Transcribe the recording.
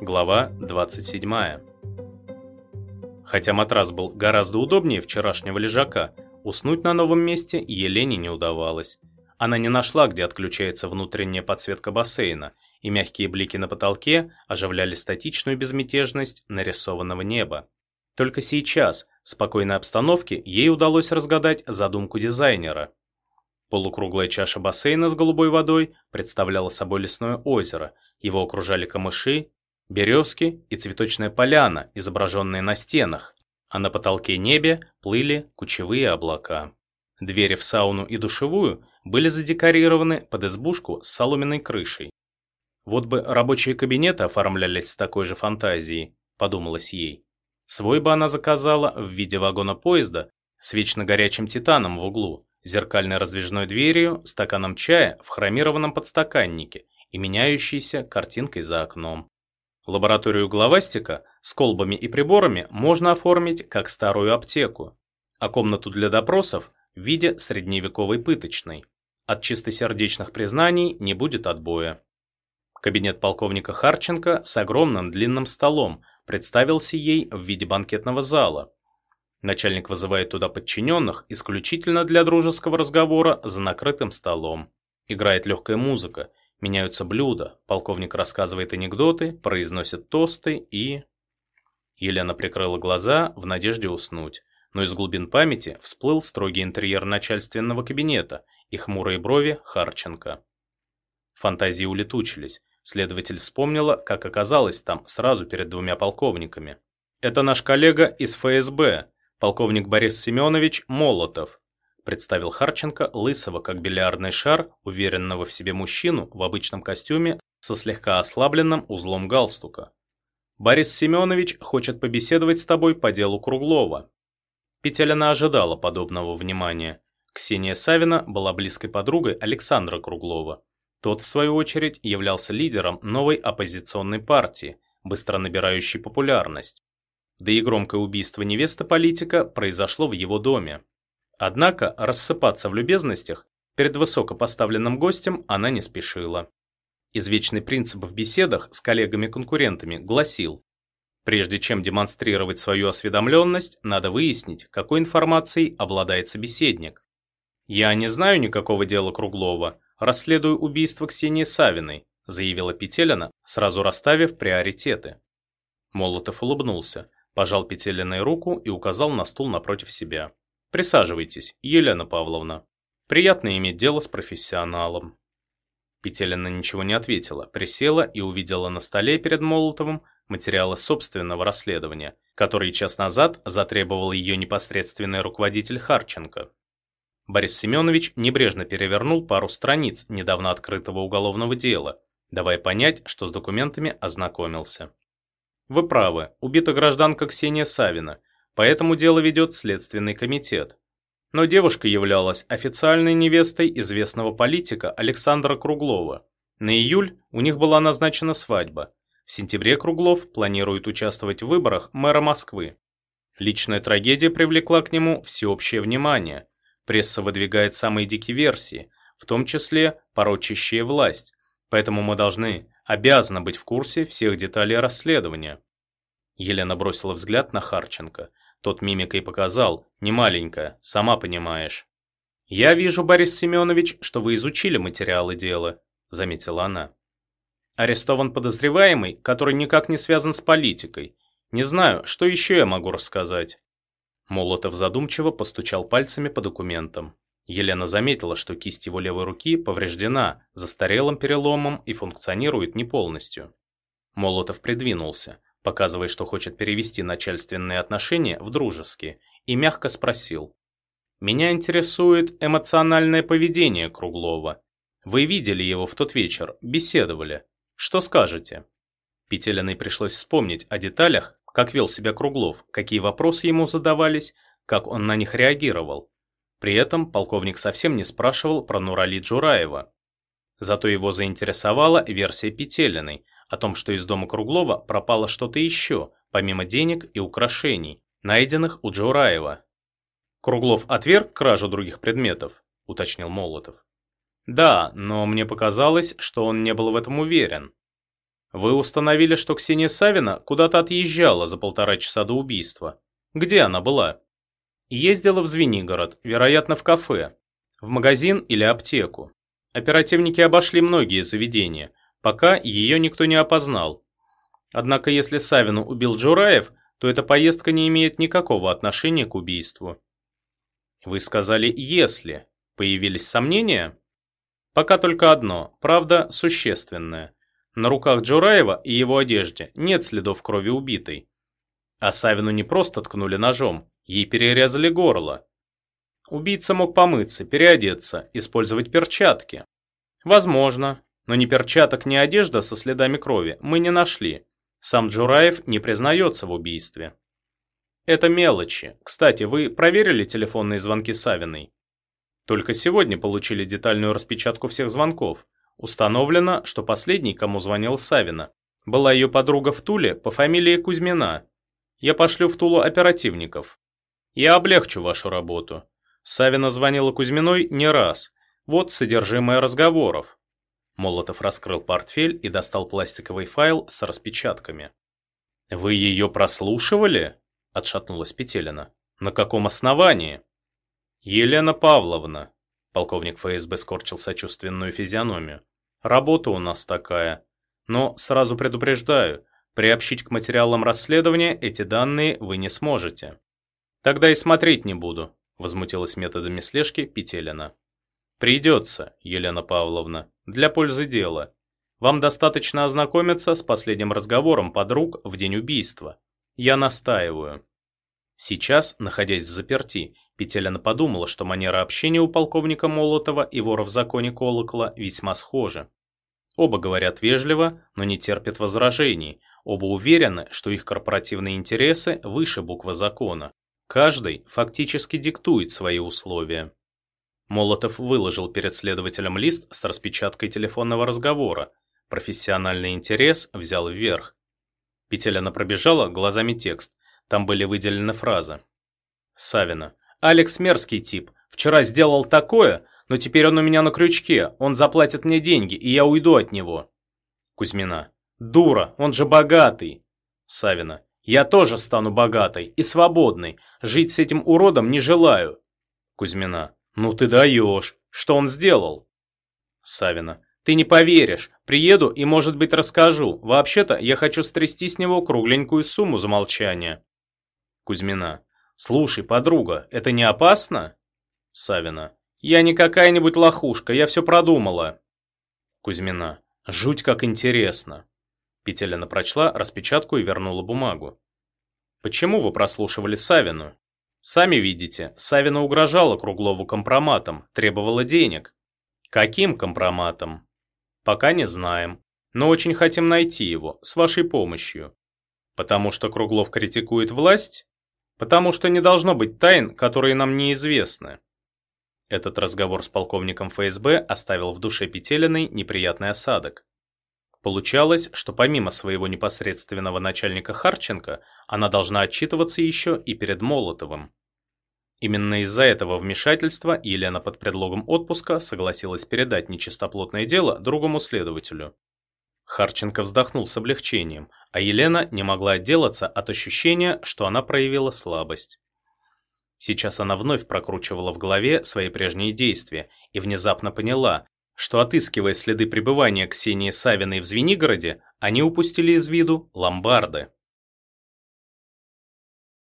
Глава 27. Хотя матрас был гораздо удобнее вчерашнего лежака, уснуть на новом месте Елене не удавалось. Она не нашла, где отключается внутренняя подсветка бассейна, и мягкие блики на потолке оживляли статичную безмятежность нарисованного неба. Только сейчас, в спокойной обстановке, ей удалось разгадать задумку дизайнера. Полукруглая чаша бассейна с голубой водой представляла собой лесное озеро, его окружали камыши, березки и цветочная поляна, изображенные на стенах, а на потолке небе плыли кучевые облака. Двери в сауну и душевую были задекорированы под избушку с соломенной крышей. Вот бы рабочие кабинеты оформлялись с такой же фантазией, подумалось ей. Свой бы она заказала в виде вагона поезда с вечно горячим титаном в углу, зеркальной раздвижной дверью, стаканом чая в хромированном подстаканнике и меняющейся картинкой за окном. Лабораторию главастика с колбами и приборами можно оформить как старую аптеку, а комнату для допросов в виде средневековой пыточной. От чистосердечных признаний не будет отбоя. Кабинет полковника Харченко с огромным длинным столом представился ей в виде банкетного зала. Начальник вызывает туда подчиненных исключительно для дружеского разговора за накрытым столом. Играет легкая музыка, Меняются блюда, полковник рассказывает анекдоты, произносит тосты и... Елена прикрыла глаза в надежде уснуть, но из глубин памяти всплыл строгий интерьер начальственного кабинета и хмурые брови Харченко. Фантазии улетучились. Следователь вспомнила, как оказалось там сразу перед двумя полковниками. «Это наш коллега из ФСБ, полковник Борис Семенович Молотов представил Харченко лысого, как бильярдный шар, уверенного в себе мужчину в обычном костюме со слегка ослабленным узлом галстука. «Борис Семенович хочет побеседовать с тобой по делу Круглова». Петелина ожидала подобного внимания. Ксения Савина была близкой подругой Александра Круглова. Тот, в свою очередь, являлся лидером новой оппозиционной партии, быстро набирающей популярность. Да и громкое убийство невесты политика произошло в его доме. Однако рассыпаться в любезностях перед высокопоставленным гостем она не спешила. Извечный принцип в беседах с коллегами-конкурентами гласил, прежде чем демонстрировать свою осведомленность, надо выяснить, какой информацией обладает собеседник. «Я не знаю никакого дела Круглова, расследую убийство Ксении Савиной», заявила Петелина, сразу расставив приоритеты. Молотов улыбнулся, пожал Петелиной руку и указал на стул напротив себя. Присаживайтесь, Елена Павловна. Приятно иметь дело с профессионалом. Петелина ничего не ответила, присела и увидела на столе перед Молотовым материалы собственного расследования, которые час назад затребовал ее непосредственный руководитель Харченко. Борис Семенович небрежно перевернул пару страниц недавно открытого уголовного дела, давая понять, что с документами ознакомился. Вы правы, убита гражданка Ксения Савина, поэтому дело ведет Следственный комитет. Но девушка являлась официальной невестой известного политика Александра Круглова. На июль у них была назначена свадьба. В сентябре Круглов планирует участвовать в выборах мэра Москвы. Личная трагедия привлекла к нему всеобщее внимание. Пресса выдвигает самые дикие версии, в том числе порочащие власть. Поэтому мы должны, обязаны быть в курсе всех деталей расследования. Елена бросила взгляд на Харченко. Тот мимикой показал, не маленькая, сама понимаешь. «Я вижу, Борис Семенович, что вы изучили материалы дела», – заметила она. «Арестован подозреваемый, который никак не связан с политикой. Не знаю, что еще я могу рассказать». Молотов задумчиво постучал пальцами по документам. Елена заметила, что кисть его левой руки повреждена застарелым переломом и функционирует не полностью. Молотов придвинулся показывая, что хочет перевести начальственные отношения в дружеские, и мягко спросил. «Меня интересует эмоциональное поведение Круглова. Вы видели его в тот вечер, беседовали. Что скажете?» Петелиной пришлось вспомнить о деталях, как вел себя Круглов, какие вопросы ему задавались, как он на них реагировал. При этом полковник совсем не спрашивал про Нурали Джураева. Зато его заинтересовала версия Петелиной – о том, что из дома Круглова пропало что-то еще, помимо денег и украшений, найденных у Джураева. Круглов отверг кражу других предметов, уточнил Молотов. Да, но мне показалось, что он не был в этом уверен. Вы установили, что Ксения Савина куда-то отъезжала за полтора часа до убийства. Где она была? Ездила в Звенигород, вероятно, в кафе, в магазин или аптеку. Оперативники обошли многие заведения, пока ее никто не опознал. Однако если Савину убил Джураев, то эта поездка не имеет никакого отношения к убийству. Вы сказали «если». Появились сомнения? Пока только одно, правда, существенное. На руках Джураева и его одежде нет следов крови убитой. А Савину не просто ткнули ножом, ей перерезали горло. Убийца мог помыться, переодеться, использовать перчатки. Возможно, но ни перчаток, ни одежда со следами крови мы не нашли. Сам Джураев не признается в убийстве. Это мелочи. Кстати, вы проверили телефонные звонки Савиной? Только сегодня получили детальную распечатку всех звонков. Установлено, что последний, кому звонил Савина, была ее подруга в Туле по фамилии Кузьмина. Я пошлю в Тулу оперативников. Я облегчу вашу работу. Савина звонила Кузьминой не раз. Вот содержимое разговоров. Молотов раскрыл портфель и достал пластиковый файл с распечатками. «Вы ее прослушивали?» – отшатнулась Петелина. «На каком основании?» «Елена Павловна», – полковник ФСБ скорчил сочувственную физиономию, – «работа у нас такая. Но сразу предупреждаю, приобщить к материалам расследования эти данные вы не сможете». «Тогда и смотреть не буду», – возмутилась методами слежки Петелина. «Придется, Елена Павловна, для пользы дела. Вам достаточно ознакомиться с последним разговором подруг в день убийства. Я настаиваю». Сейчас, находясь в заперти, Петелина подумала, что манера общения у полковника Молотова и вора в законе Колокола весьма схожи. Оба говорят вежливо, но не терпят возражений. Оба уверены, что их корпоративные интересы выше буквы закона. Каждый фактически диктует свои условия. Молотов выложил перед следователем лист с распечаткой телефонного разговора. Профессиональный интерес взял вверх. Петелина пробежала глазами текст. Там были выделены фразы. Савина. «Алекс мерзкий тип. Вчера сделал такое, но теперь он у меня на крючке. Он заплатит мне деньги, и я уйду от него». Кузьмина. «Дура, он же богатый». Савина. «Я тоже стану богатой и свободной. Жить с этим уродом не желаю». Кузьмина. «Ну ты даешь. Что он сделал?» Савина. «Ты не поверишь. Приеду и, может быть, расскажу. Вообще-то, я хочу стрясти с него кругленькую сумму за молчание». Кузьмина. «Слушай, подруга, это не опасно?» Савина. «Я не какая-нибудь лохушка, я все продумала». Кузьмина. «Жуть как интересно». Петелина прочла распечатку и вернула бумагу. «Почему вы прослушивали Савину?» «Сами видите, Савина угрожала Круглову компроматом, требовала денег». «Каким компроматом?» «Пока не знаем, но очень хотим найти его, с вашей помощью». «Потому что Круглов критикует власть?» Потому что не должно быть тайн, которые нам неизвестны. Этот разговор с полковником ФСБ оставил в душе Петелиной неприятный осадок. Получалось, что помимо своего непосредственного начальника Харченко, она должна отчитываться еще и перед Молотовым. Именно из-за этого вмешательства Елена под предлогом отпуска согласилась передать нечистоплотное дело другому следователю. Харченко вздохнул с облегчением, а Елена не могла отделаться от ощущения, что она проявила слабость. Сейчас она вновь прокручивала в голове свои прежние действия и внезапно поняла, что отыскивая следы пребывания Ксении Савиной в Звенигороде, они упустили из виду ломбарды.